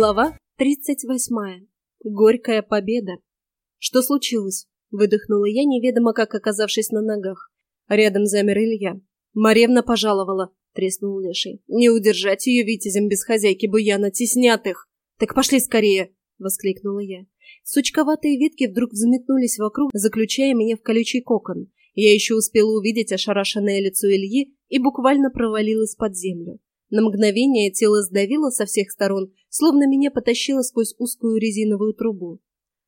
Глава 38. Горькая победа. Что случилось? Выдохнула я, неведомо как оказавшись на ногах. Рядом замер Илья. Маревна пожаловала, треснул Леший. Не удержать ее витязем без хозяйки Буяна, теснят их. Так пошли скорее, воскликнула я. Сучковатые ветки вдруг взметнулись вокруг, заключая меня в колючий кокон. Я еще успела увидеть ошарашенное лицо Ильи и буквально провалилась под землю. На мгновение тело сдавило со всех сторон, словно меня потащило сквозь узкую резиновую трубу.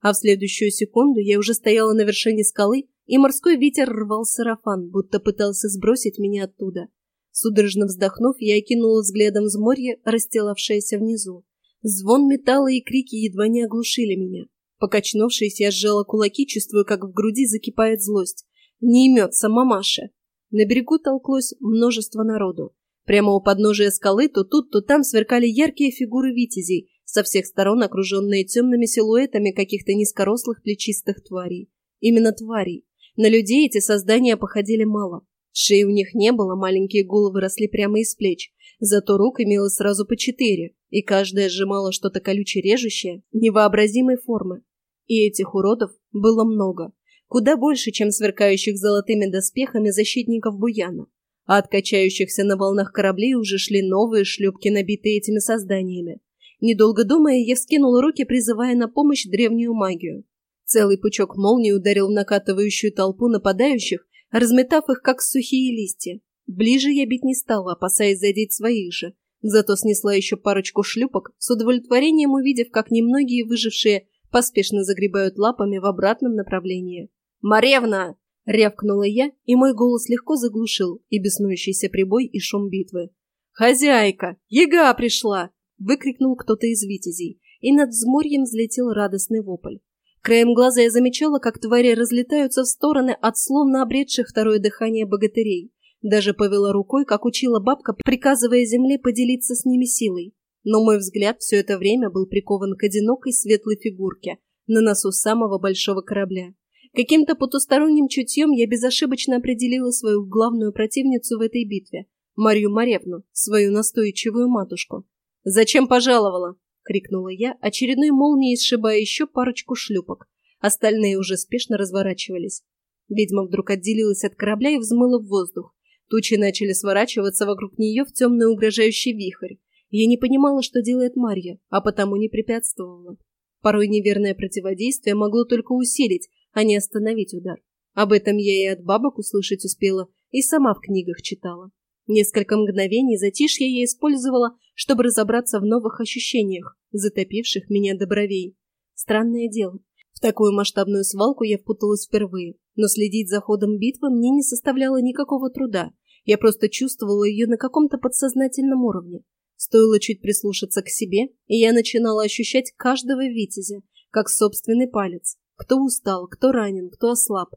А в следующую секунду я уже стояла на вершине скалы, и морской ветер рвал сарафан, будто пытался сбросить меня оттуда. Судорожно вздохнув, я окинула взглядом взморье, расстилавшееся внизу. Звон металла и крики едва не оглушили меня. Покачнувшись, я сжала кулаки, чувствуя, как в груди закипает злость. Не имется мамаша. На берегу толклось множество народу. Прямо у подножия скалы то тут, то там сверкали яркие фигуры витязей, со всех сторон окруженные темными силуэтами каких-то низкорослых плечистых тварей. Именно тварей. На людей эти создания походили мало. Шеи у них не было, маленькие головы росли прямо из плеч. Зато рук имелось сразу по четыре, и каждая сжимала что-то колюче-режущее, невообразимой формы. И этих уродов было много. Куда больше, чем сверкающих золотыми доспехами защитников Буяна а от качающихся на волнах кораблей уже шли новые шлюпки, набитые этими созданиями. Недолго думая, я вскинула руки, призывая на помощь древнюю магию. Целый пучок молний ударил в накатывающую толпу нападающих, разметав их, как сухие листья. Ближе я бить не стала, опасаясь задеть своих же. Зато снесла еще парочку шлюпок, с удовлетворением увидев, как немногие выжившие поспешно загребают лапами в обратном направлении. «Маревна!» Рявкнула я, и мой голос легко заглушил и беснующийся прибой, и шум битвы. «Хозяйка! Ега пришла!» — выкрикнул кто-то из витязей, и над взморьем взлетел радостный вопль. Краем глаза я замечала, как твари разлетаются в стороны от словно обретших второе дыхание богатырей. Даже повела рукой, как учила бабка, приказывая земле поделиться с ними силой. Но мой взгляд все это время был прикован к одинокой светлой фигурке на носу самого большого корабля. Каким-то потусторонним чутьем я безошибочно определила свою главную противницу в этой битве — Марью Маревну, свою настойчивую матушку. «Зачем пожаловала?» — крикнула я, очередной молнией сшибая еще парочку шлюпок. Остальные уже спешно разворачивались. Ведьма вдруг отделилась от корабля и взмыла в воздух. Тучи начали сворачиваться вокруг нее в темный угрожающий вихрь. Я не понимала, что делает Марья, а потому не препятствовала. Порой неверное противодействие могло только усилить, а не остановить удар. Об этом я и от бабок услышать успела, и сама в книгах читала. Несколько мгновений затишья я использовала, чтобы разобраться в новых ощущениях, затопивших меня до бровей. Странное дело. В такую масштабную свалку я впуталась впервые, но следить за ходом битвы мне не составляло никакого труда. Я просто чувствовала ее на каком-то подсознательном уровне. Стоило чуть прислушаться к себе, и я начинала ощущать каждого витязя, как собственный палец, кто устал, кто ранен, кто ослаб.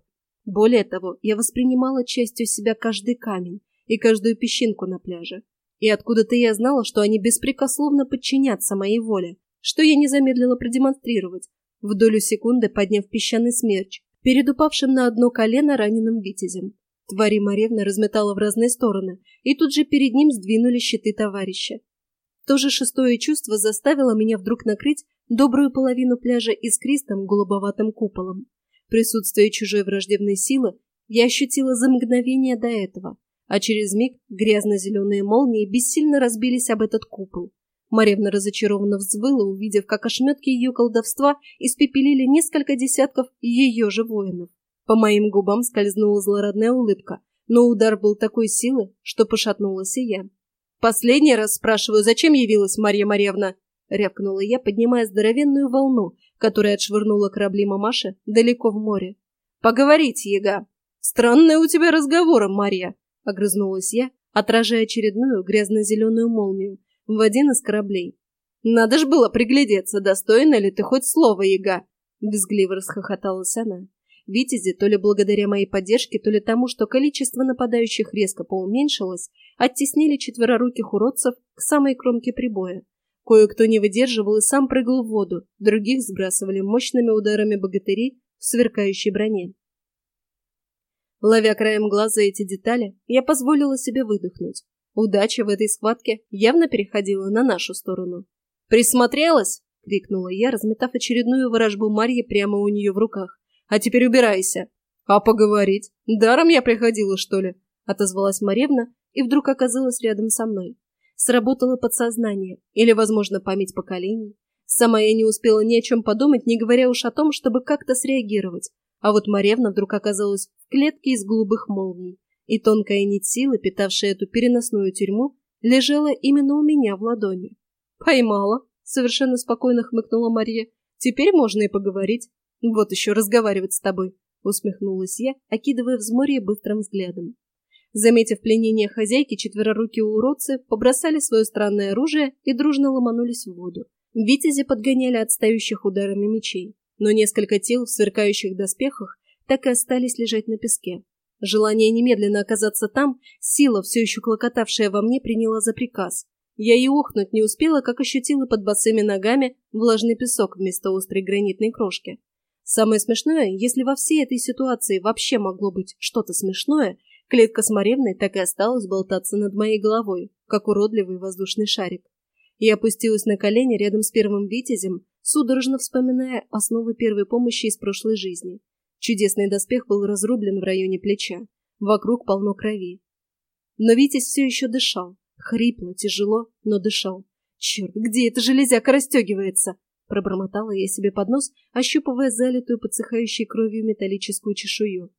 Более того, я воспринимала частью себя каждый камень и каждую песчинку на пляже. И откуда-то я знала, что они беспрекословно подчинятся моей воле, что я не замедлила продемонстрировать, в долю секунды подняв песчаный смерч перед упавшим на одно колено раненым витязем. Твари Маревна разметала в разные стороны, и тут же перед ним сдвинули щиты товарища. То же шестое чувство заставило меня вдруг накрыть добрую половину пляжа искристым голубоватым куполом. Присутствие чужой враждебной силы я ощутила за мгновение до этого, а через миг грязно-зеленые молнии бессильно разбились об этот купол. Маревна разочарованно взвыла, увидев, как ошметки ее колдовства испепелили несколько десятков ее же воинов. По моим губам скользнула злорадная улыбка, но удар был такой силы, что пошатнулась и я. «Последний раз спрашиваю, зачем явилась Марья Марьевна?» — рявкнула я, поднимая здоровенную волну, которая отшвырнула корабли мамаши далеко в море. «Поговорите, яга!» «Странные у тебя разговоры, Марья!» — огрызнулась я, отражая очередную грязно-зеленую молнию в один из кораблей. «Надо ж было приглядеться, достойна ли ты хоть слова, яга!» — визгливо расхохоталась она. Витязи, то ли благодаря моей поддержке, то ли тому, что количество нападающих резко поуменьшилось, оттеснили четвероруких уродцев к самой кромке прибоя, Кое-кто не выдерживал и сам прыгал в воду, других сбрасывали мощными ударами богатырей в сверкающей броне. Ловя краем глаза эти детали, я позволила себе выдохнуть. Удача в этой схватке явно переходила на нашу сторону. «Присмотрелась?» — крикнула я, разметав очередную ворожбу Марьи прямо у нее в руках. «А теперь убирайся!» «А поговорить? Даром я приходила, что ли?» — отозвалась Маревна и вдруг оказалась рядом со мной. Сработало подсознание или, возможно, память поколений. Сама я не успела ни о чем подумать, не говоря уж о том, чтобы как-то среагировать. А вот Маревна вдруг оказалась в клетке из голубых молний, и тонкая нить силы, питавшая эту переносную тюрьму, лежала именно у меня в ладони. «Поймала», — совершенно спокойно хмыкнула Мария. «Теперь можно и поговорить. Вот еще разговаривать с тобой», — усмехнулась я, окидывая взморье быстрым взглядом. Заметив пленение хозяйки, четверорукие уродцы побросали свое странное оружие и дружно ломанулись в воду. Витязи подгоняли отстающих ударами мечей, но несколько тел в сверкающих доспехах так и остались лежать на песке. Желание немедленно оказаться там, сила, все еще клокотавшая во мне, приняла за приказ. Я и охнуть не успела, как ощутила под босыми ногами влажный песок вместо острой гранитной крошки. Самое смешное, если во всей этой ситуации вообще могло быть что-то смешное, клетка с Маревной так и осталась болтаться над моей головой, как уродливый воздушный шарик. Я опустилась на колени рядом с первым витязем, судорожно вспоминая основы первой помощи из прошлой жизни. Чудесный доспех был разрублен в районе плеча. Вокруг полно крови. Но Витязь все еще дышал. Хрипло, тяжело, но дышал. «Черт, где эта железяка расстегивается?» Пробормотала я себе под нос, ощупывая залитую подсыхающей кровью металлическую чешую.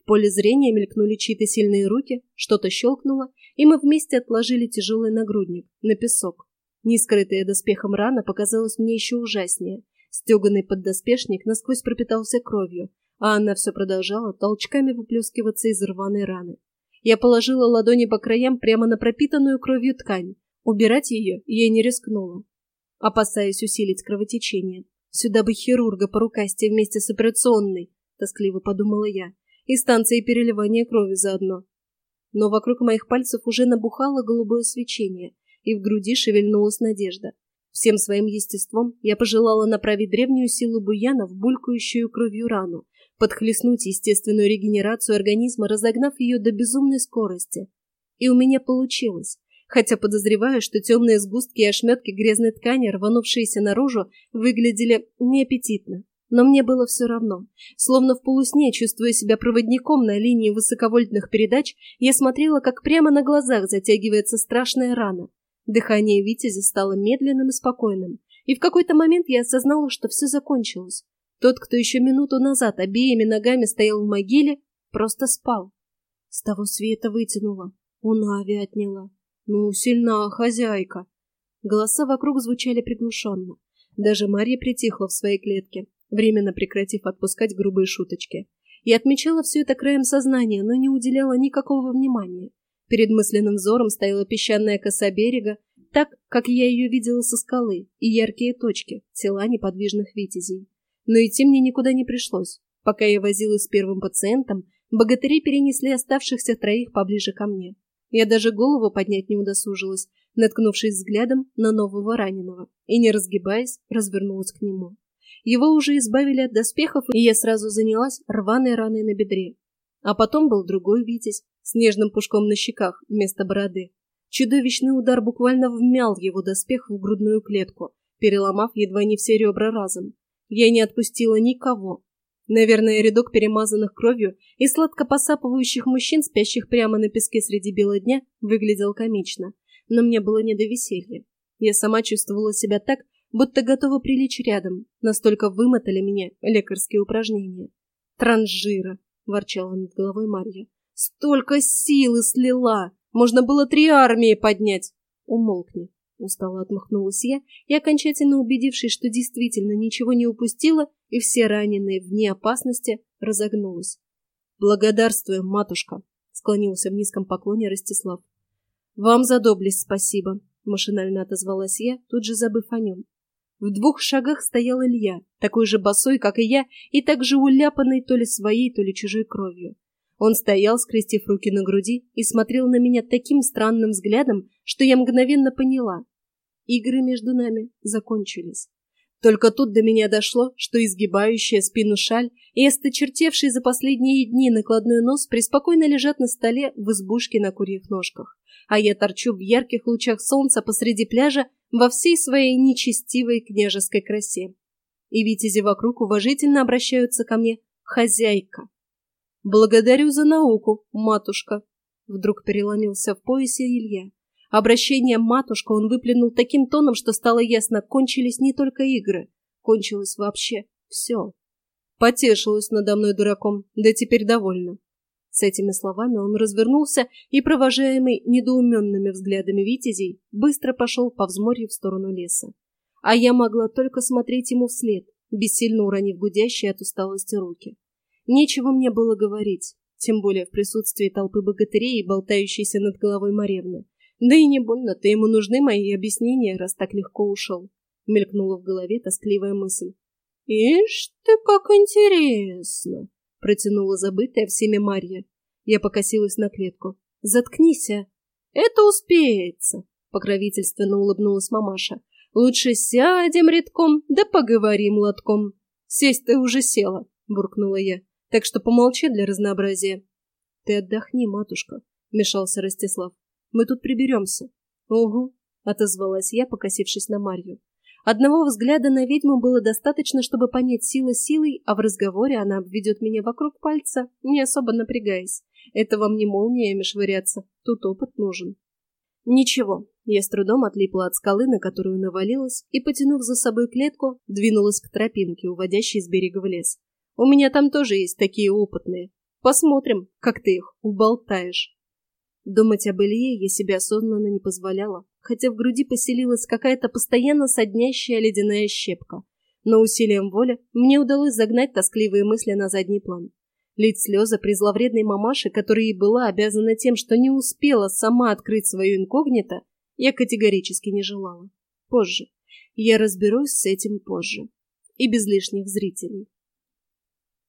В поле зрения мелькнули чьи-то сильные руки, что-то щелкнуло, и мы вместе отложили тяжелый нагрудник на песок. Нескрытая доспехом рана показалась мне еще ужаснее. Стеганый поддоспешник насквозь пропитался кровью, а она все продолжала толчками выплескиваться из рваной раны. Я положила ладони по краям прямо на пропитанную кровью ткань. Убирать ее я не рискнула, опасаясь усилить кровотечение. Сюда бы хирурга по рукасти вместе с операционной, тоскливо подумала я, и станцией переливания крови заодно. Но вокруг моих пальцев уже набухало голубое свечение, и в груди шевельнулась надежда. Всем своим естеством я пожелала направить древнюю силу буяна в булькающую кровью рану, подхлестнуть естественную регенерацию организма, разогнав ее до безумной скорости. И у меня получилось, хотя подозреваю, что темные сгустки и ошметки грязной ткани, рванувшиеся наружу, выглядели неаппетитно. Но мне было все равно. Словно в полусне, чувствуя себя проводником на линии высоковольтных передач, я смотрела, как прямо на глазах затягивается страшная рана. Дыхание Витязя стало медленным и спокойным, и в какой-то момент я осознала, что все закончилось. Тот, кто еще минуту назад обеими ногами стоял в могиле, просто спал. С того света вытянула, у Нави отняла. Ну, сильна хозяйка. Голоса вокруг звучали приглушенно. Даже Марья притихла в своей клетке, временно прекратив отпускать грубые шуточки. И отмечала все это краем сознания, но не уделяла никакого внимания. Перед мысленным взором стояла песчаная коса берега, так, как я ее видела со скалы, и яркие точки, тела неподвижных витязей. Но идти мне никуда не пришлось. Пока я возилась с первым пациентом, богатыри перенесли оставшихся троих поближе ко мне. Я даже голову поднять не удосужилась, наткнувшись взглядом на нового раненого, и, не разгибаясь, развернулась к нему. Его уже избавили от доспехов, и я сразу занялась рваной раной на бедре. А потом был другой Витязь с нежным пушком на щеках вместо бороды. Чудовищный удар буквально вмял его доспех в грудную клетку, переломав едва не все ребра разом. Я не отпустила никого. Наверное, рядок перемазанных кровью и сладко посапывающих мужчин, спящих прямо на песке среди бела дня, выглядел комично. Но мне было не до веселья. Я сама чувствовала себя так, будто готова прилечь рядом. Настолько вымотали меня лекарские упражнения. «Транжира!» — ворчала над головой Марья. «Столько силы слила! Можно было три армии поднять!» «Умолкни!» Устало отмахнулась я и, окончательно убедившись, что действительно ничего не упустила и все раненые вне опасности, разогнулась. «Благодарствуем, матушка!» — склонился в низком поклоне Ростислав. «Вам за доблесть спасибо!» — машинально отозвалась я, тут же забыв о нем. В двух шагах стоял Илья, такой же босой, как и я, и так же уляпанный то ли своей, то ли чужой кровью. Он стоял, скрестив руки на груди, и смотрел на меня таким странным взглядом, что я мгновенно поняла. Игры между нами закончились. Только тут до меня дошло, что изгибающая спину шаль и осточертевший за последние дни накладной нос преспокойно лежат на столе в избушке на курьих ножках, а я торчу в ярких лучах солнца посреди пляжа во всей своей нечестивой княжеской красе. И витязи вокруг уважительно обращаются ко мне «хозяйка». «Благодарю за науку, матушка», — вдруг переломился в поясе Илья. Обращение «матушка» он выплюнул таким тоном, что стало ясно, кончились не только игры, кончилось вообще все. Потешилась надо мной дураком, да теперь довольна. С этими словами он развернулся и, провожаемый недоуменными взглядами витязей, быстро пошел по взморью в сторону леса. А я могла только смотреть ему вслед, бессильно уронив гудящие от усталости руки. Нечего мне было говорить, тем более в присутствии толпы богатырей и болтающейся над головой Маревны. Да и не больно-то ему нужны мои объяснения, раз так легко ушел. Мелькнула в голове тоскливая мысль. «Ишь ты, как интересно!» Протянула забытая всеми Марья. Я покосилась на клетку. «Заткнись, а!» «Это успеется!» Покровительственно улыбнулась мамаша. «Лучше сядем редком, да поговорим лотком!» «Сесть ты уже села!» Буркнула я. «Так что помолчи для разнообразия!» «Ты отдохни, матушка!» Мешался Ростислав. Мы тут приберемся. Угу, отозвалась я, покосившись на Марью. Одного взгляда на ведьму было достаточно, чтобы понять сила силой, а в разговоре она обведет меня вокруг пальца, не особо напрягаясь. Это вам не молниями швыряться, тут опыт нужен. Ничего, я с трудом отлипла от скалы, на которую навалилась, и, потянув за собой клетку, двинулась к тропинке, уводящей с берега в лес. У меня там тоже есть такие опытные. Посмотрим, как ты их уболтаешь. Думать об Илье я себе осознанно не позволяла, хотя в груди поселилась какая-то постоянно соднящая ледяная щепка. Но усилием воли мне удалось загнать тоскливые мысли на задний план. Лить слезы при зловредной мамаше, которая и была обязана тем, что не успела сама открыть свою инкогнито, я категорически не желала. Позже. Я разберусь с этим позже. И без лишних зрителей.